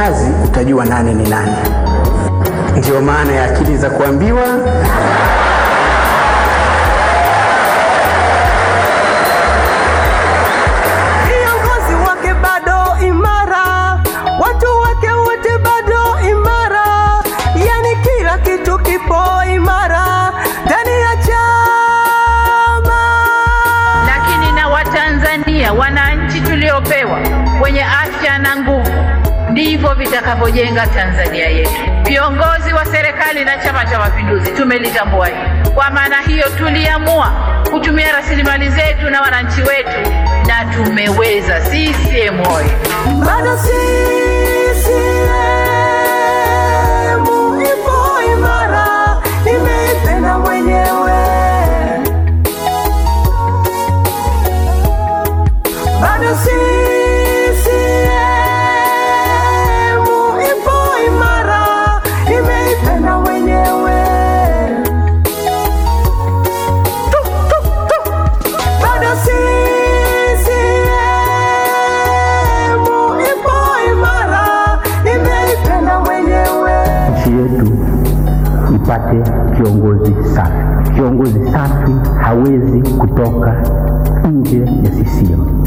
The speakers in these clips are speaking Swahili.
kazi utajua nani ni nani. ndio maana ya akili za kuambiwa. Ndivyo vitakavyojenga Tanzania yetu. Viongozi wa serikali na Chama cha Mapinduzi tumelitambua hili. Kwa maana hiyo, tuliamua kutumia rasilimali zetu na wananchi wetu, na tumeweza. CCM oyee! Ipate kiongozi safi. Kiongozi safi hawezi kutoka nje ya CCM.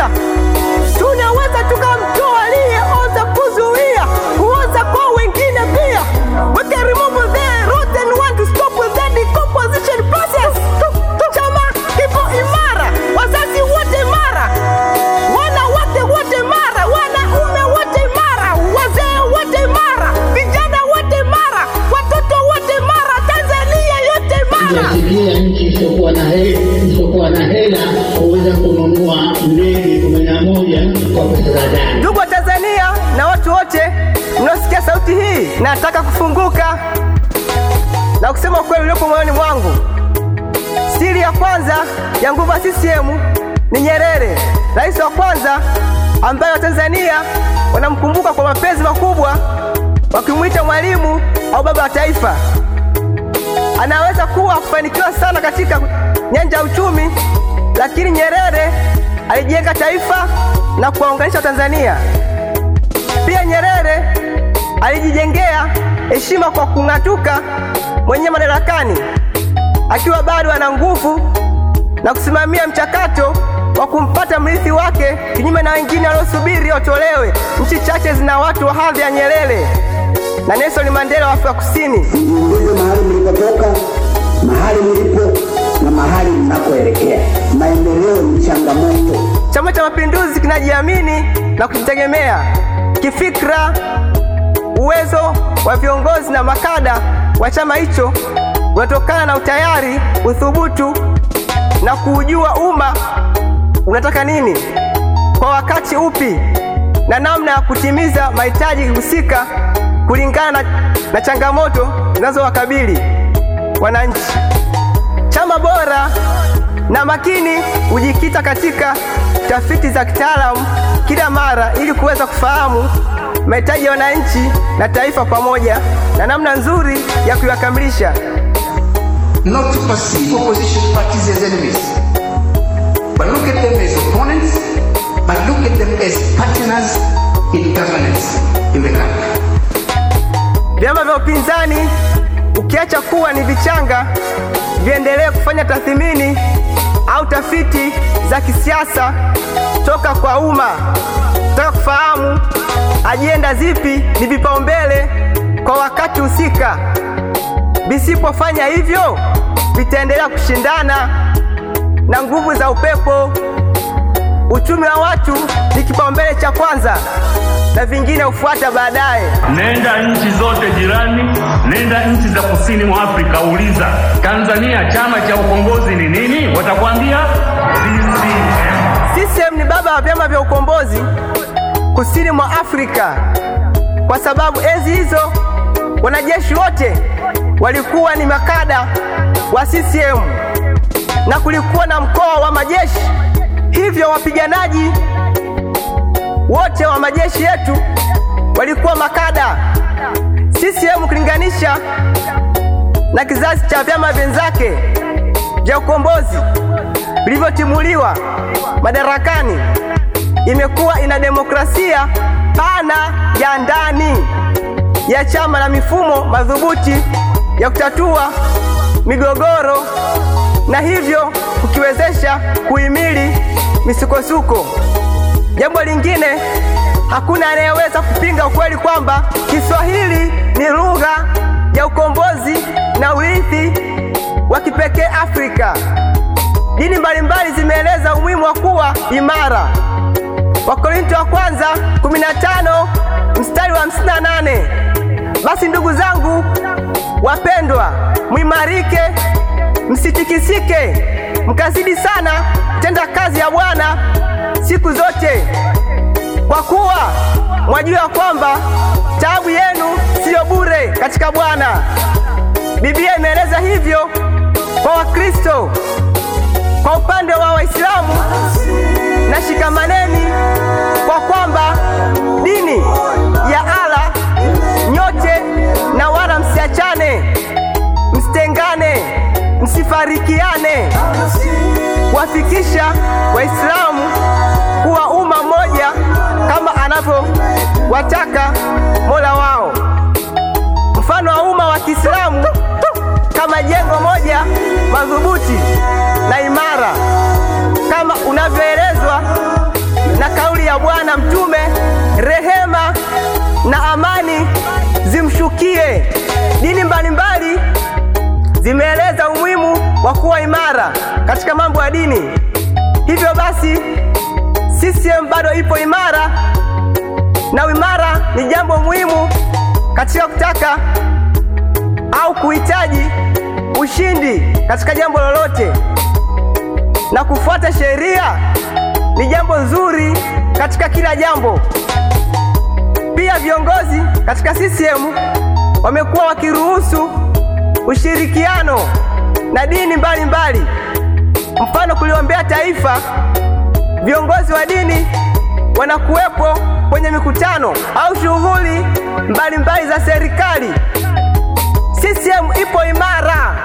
가자 wote mnaosikia sauti hii, nataka kufunguka na kusema kweli uliopo moyoni mwangu. Siri ya kwanza ya nguvu ya CCM ni Nyerere, rais wa kwanza ambaye Watanzania wanamkumbuka kwa mapenzi makubwa, wakimwita mwalimu au baba wa taifa. Anaweza kuwa kufanikiwa sana katika nyanja ya uchumi, lakini Nyerere alijenga taifa na kuwaunganisha Watanzania. Pia Nyerere alijijengea heshima kwa kung'atuka mwenye madarakani akiwa bado ana nguvu na kusimamia mchakato wa kumpata mrithi wake, kinyume na wengine waliosubiri otolewe. Nchi chache zina watu wa hadhi ya Nyerere na Nelson Mandela wa Afrika Kusini. Mjiulize mahali mlipotoka, mahali mlipo na mahali mnakoelekea. Maendeleo ni changamoto. Chama cha Mapinduzi kinajiamini na kujitegemea kifikra. Uwezo wa viongozi na makada wa chama hicho unatokana na utayari, uthubutu na kuujua umma unataka nini kwa wakati upi na namna ya kutimiza mahitaji husika kulingana na, na changamoto zinazowakabili. wananchi. Chama bora na makini hujikita katika tafiti za kitaalamu kila mara ili kuweza kufahamu mahitaji ya wananchi na taifa pamoja na namna nzuri ya kuyakamilisha. not to perceive opposition parties as enemies, but look at them as opponents, but look at them as partners in governance in the country. Vyama vya upinzani ukiacha kuwa ni vichanga, viendelee kufanya tathmini au tafiti za kisiasa toka kwa umma, kutaka kufahamu ajenda zipi ni vipaumbele kwa wakati husika. Visipofanya hivyo, vitaendelea kushindana na nguvu za upepo. Uchumi wa watu ni kipaumbele cha kwanza na vingine hufuata baadaye. Nenda nchi zote jirani, nenda nchi za kusini mwa Afrika, uliza Tanzania chama cha ukombozi ni nini? Watakwambia CCM. CCM ni baba wa vyama vya ukombozi kusini mwa Afrika, kwa sababu enzi hizo wanajeshi wote walikuwa ni makada wa CCM na kulikuwa na mkoa wa majeshi, hivyo wapiganaji wote wa majeshi yetu walikuwa makada. CCM kulinganisha na kizazi cha vyama vyenzake vya ukombozi vilivyotimuliwa madarakani, imekuwa ina demokrasia pana ya ndani ya chama na mifumo madhubuti ya kutatua migogoro na hivyo kukiwezesha kuhimili misukosuko. Jambo lingine, hakuna anayeweza kupinga ukweli kwamba Kiswahili ni lugha ya ukombozi na urithi wa kipekee Afrika. Dini mbalimbali zimeeleza umuhimu wa kuwa imara. Wakorinto wa kwanza 15 mstari wa 58. Basi ndugu zangu wapendwa, mwimarike, msitikisike, mkazidi sana tenda kazi ya Bwana siku zote, kwa kuwa mwajua kwamba taabu yenu siyo bure katika Bwana. Biblia imeeleza hivyo kwa Wakristo. Kwa upande wa Waislamu, na shikamaneni kwa kwamba dini ya Allah nyote, na wala msiachane, msitengane, msifarikiane, kuwafikisha Waislamu kuwa umma mmoja kama anavyowataka Mola wao. Mfano wa umma wa Kiislamu kama jengo moja madhubuti na imara Bwana Mtume, rehema na amani zimshukie. Dini mbalimbali zimeeleza umuhimu wa kuwa imara katika mambo ya dini. Hivyo basi, CCM bado ipo imara, na uimara ni jambo muhimu katika kutaka au kuhitaji ushindi katika jambo lolote, na kufuata sheria ni jambo nzuri katika kila jambo. Pia viongozi katika CCM wamekuwa wakiruhusu ushirikiano na dini mbalimbali mbali. Mfano, kuliombea taifa, viongozi wa dini wanakuwepo kwenye mikutano au shughuli mbalimbali za serikali. CCM ipo imara.